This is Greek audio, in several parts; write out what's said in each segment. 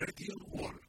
radio wall.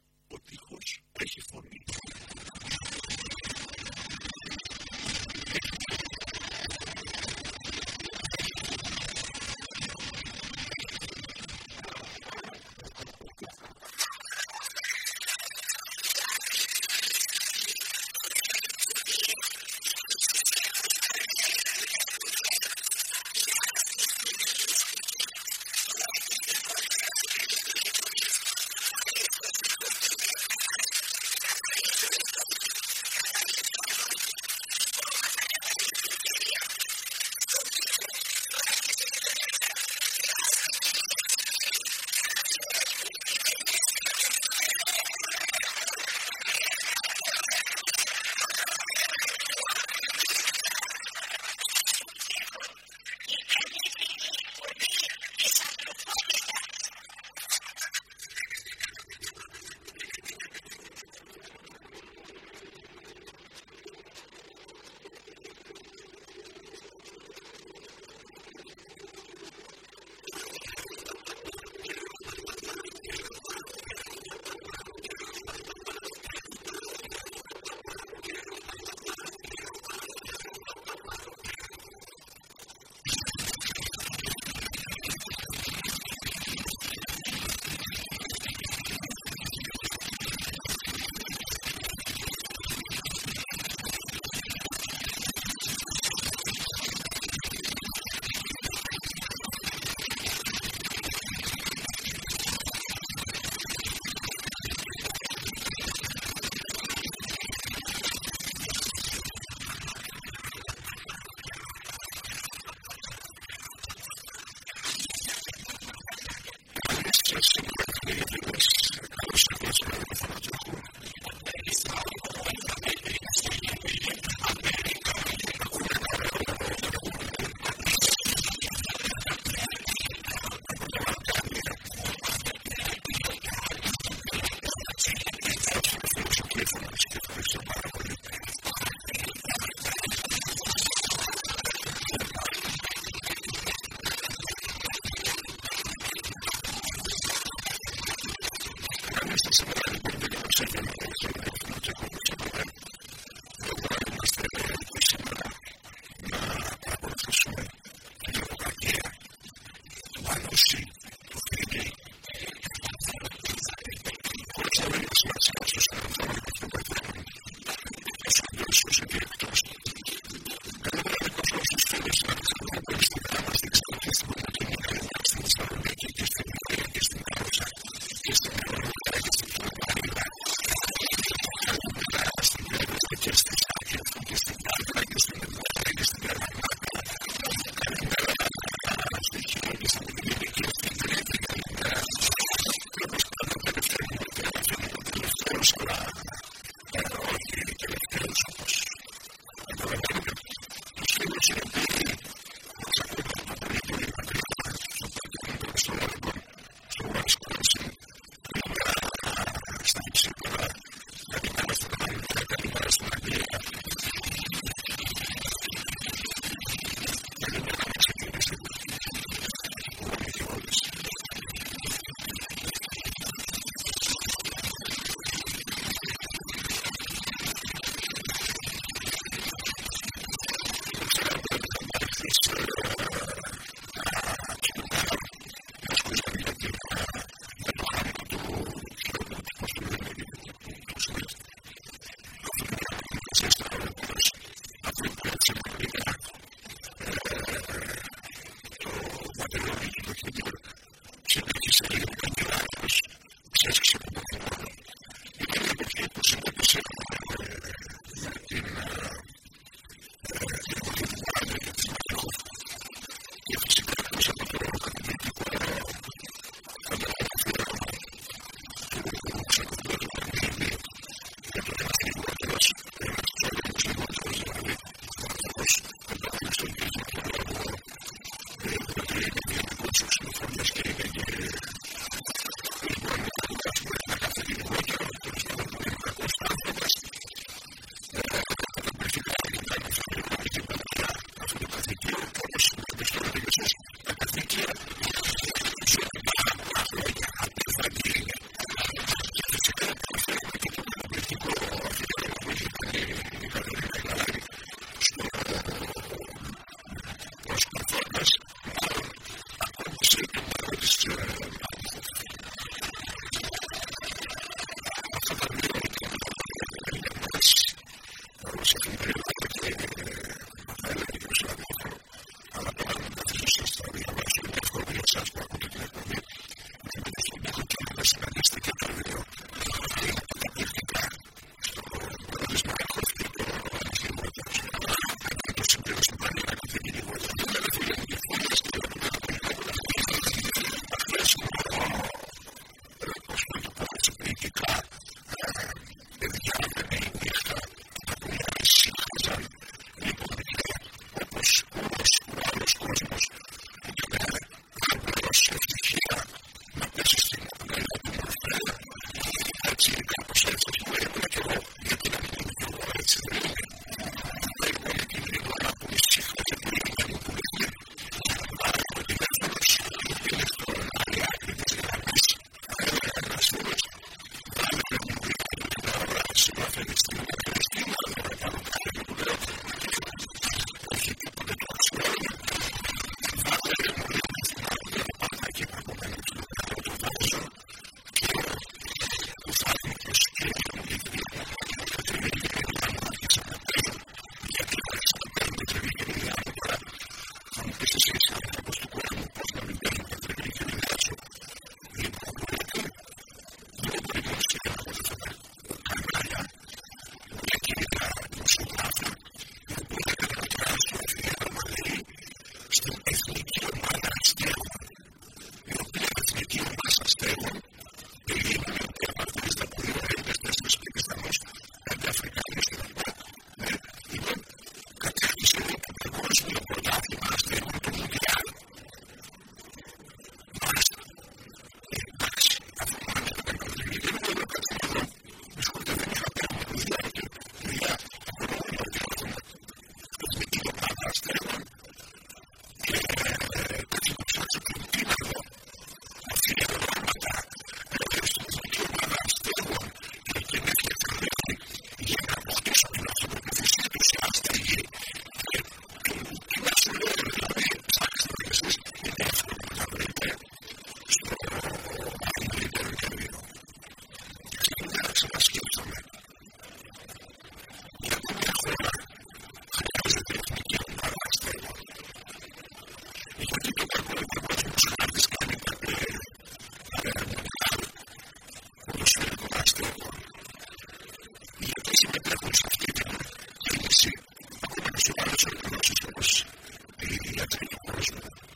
внутреннюю прочность.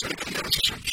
Secretaría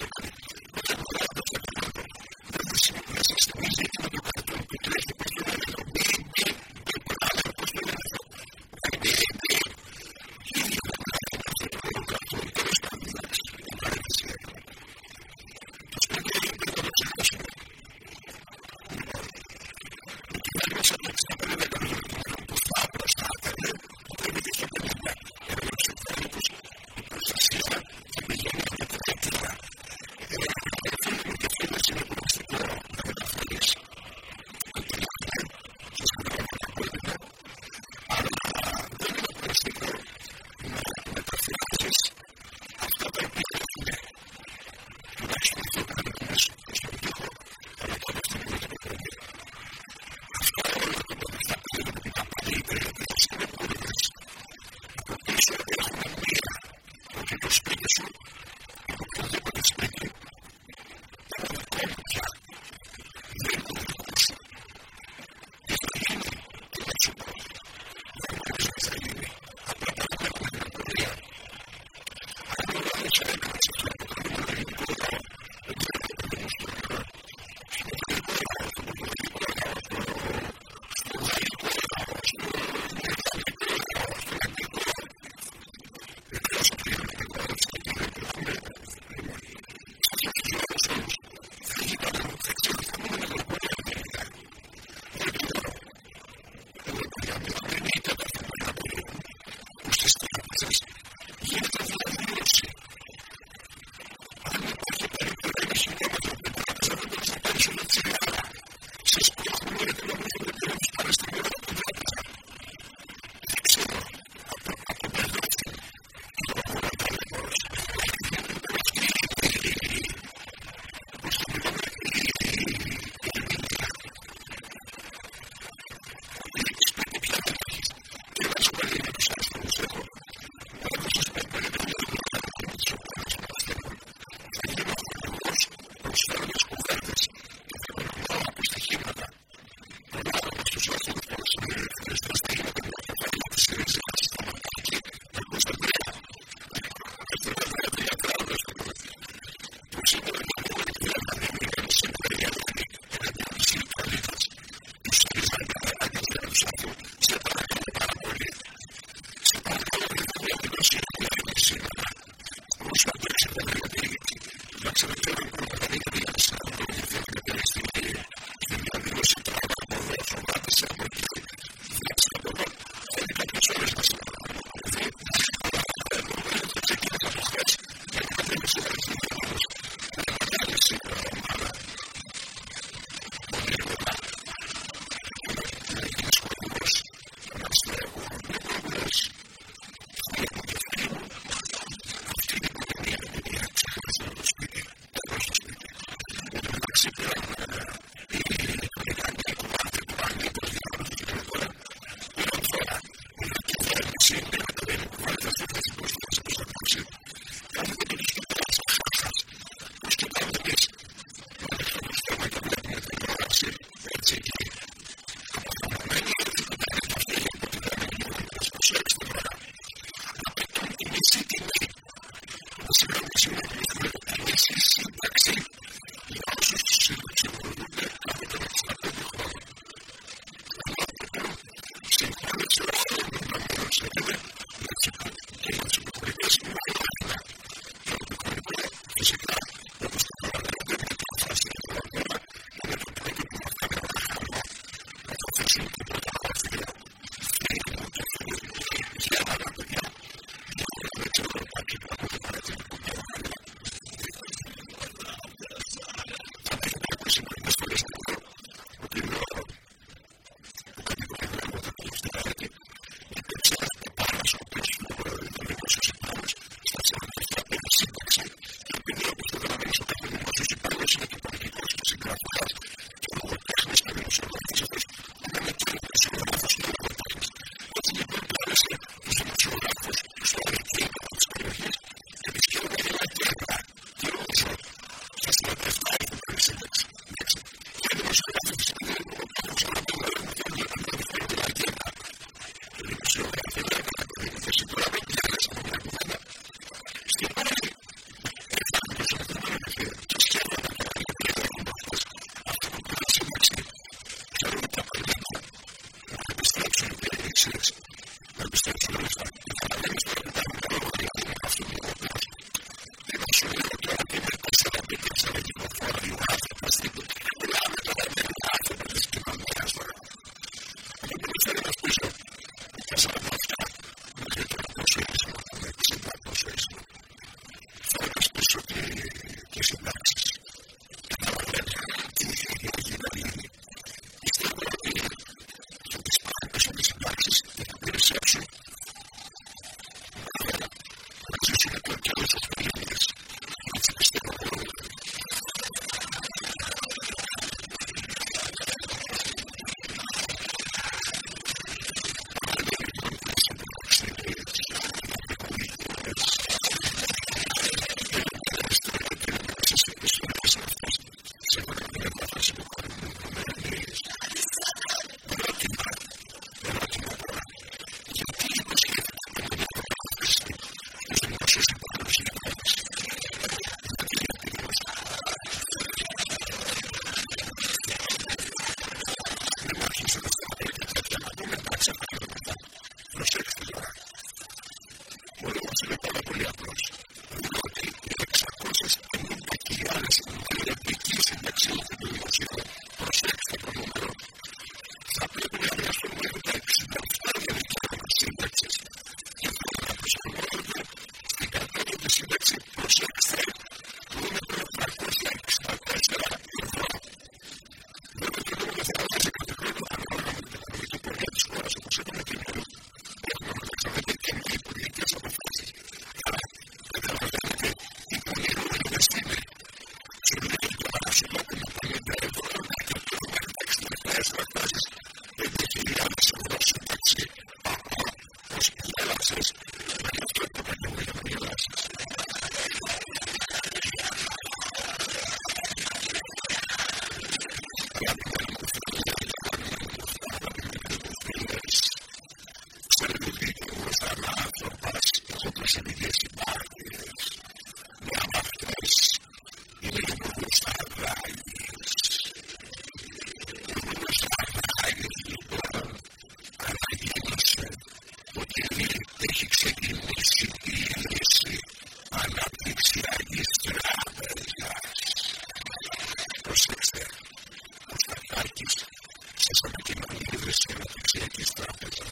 Ανάπτυξη Αναπτυξιακή Τράπεζα.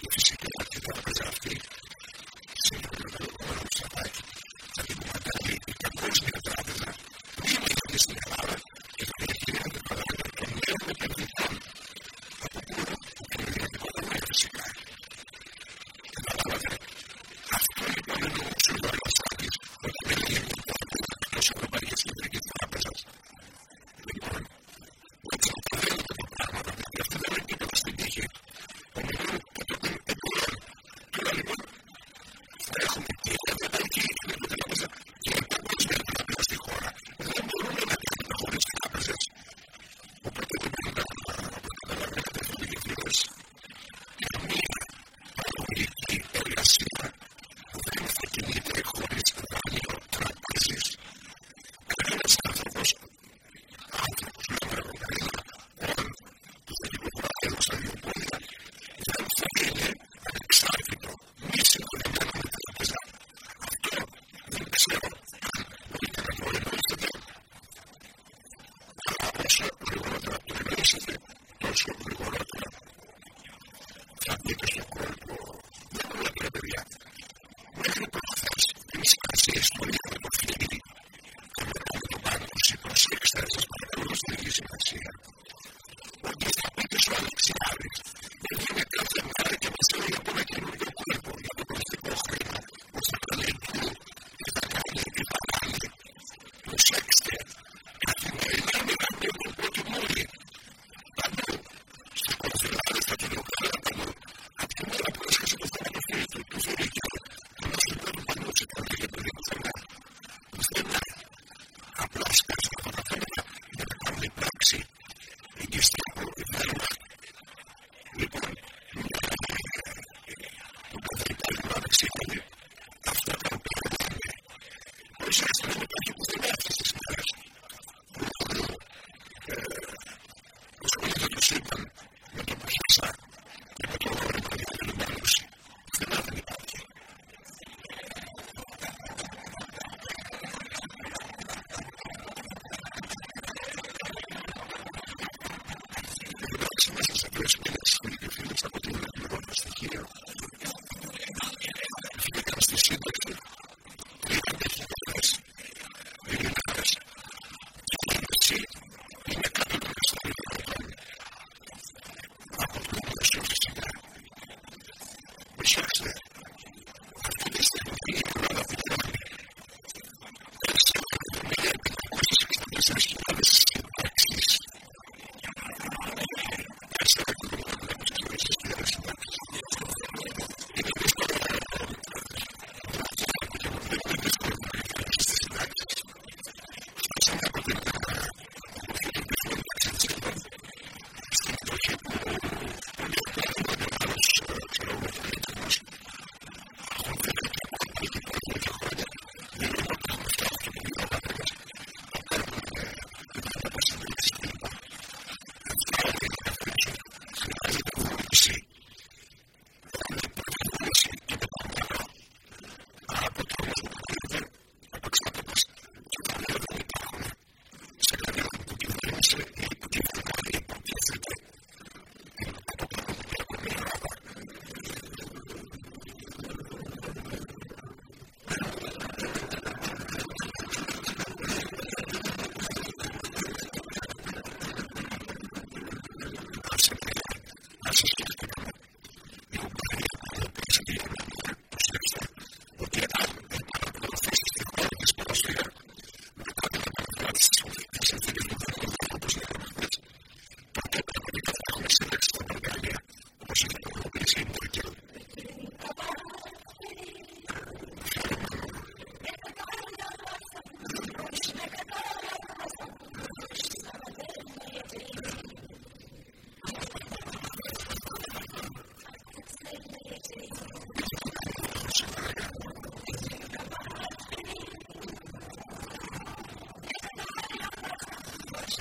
Και φυσικά και τα τραπεζά αυτή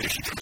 if you